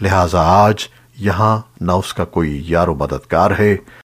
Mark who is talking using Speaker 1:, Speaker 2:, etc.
Speaker 1: لہذا آج یہاں نہ اس کا کوئی یار و مددگار ہے۔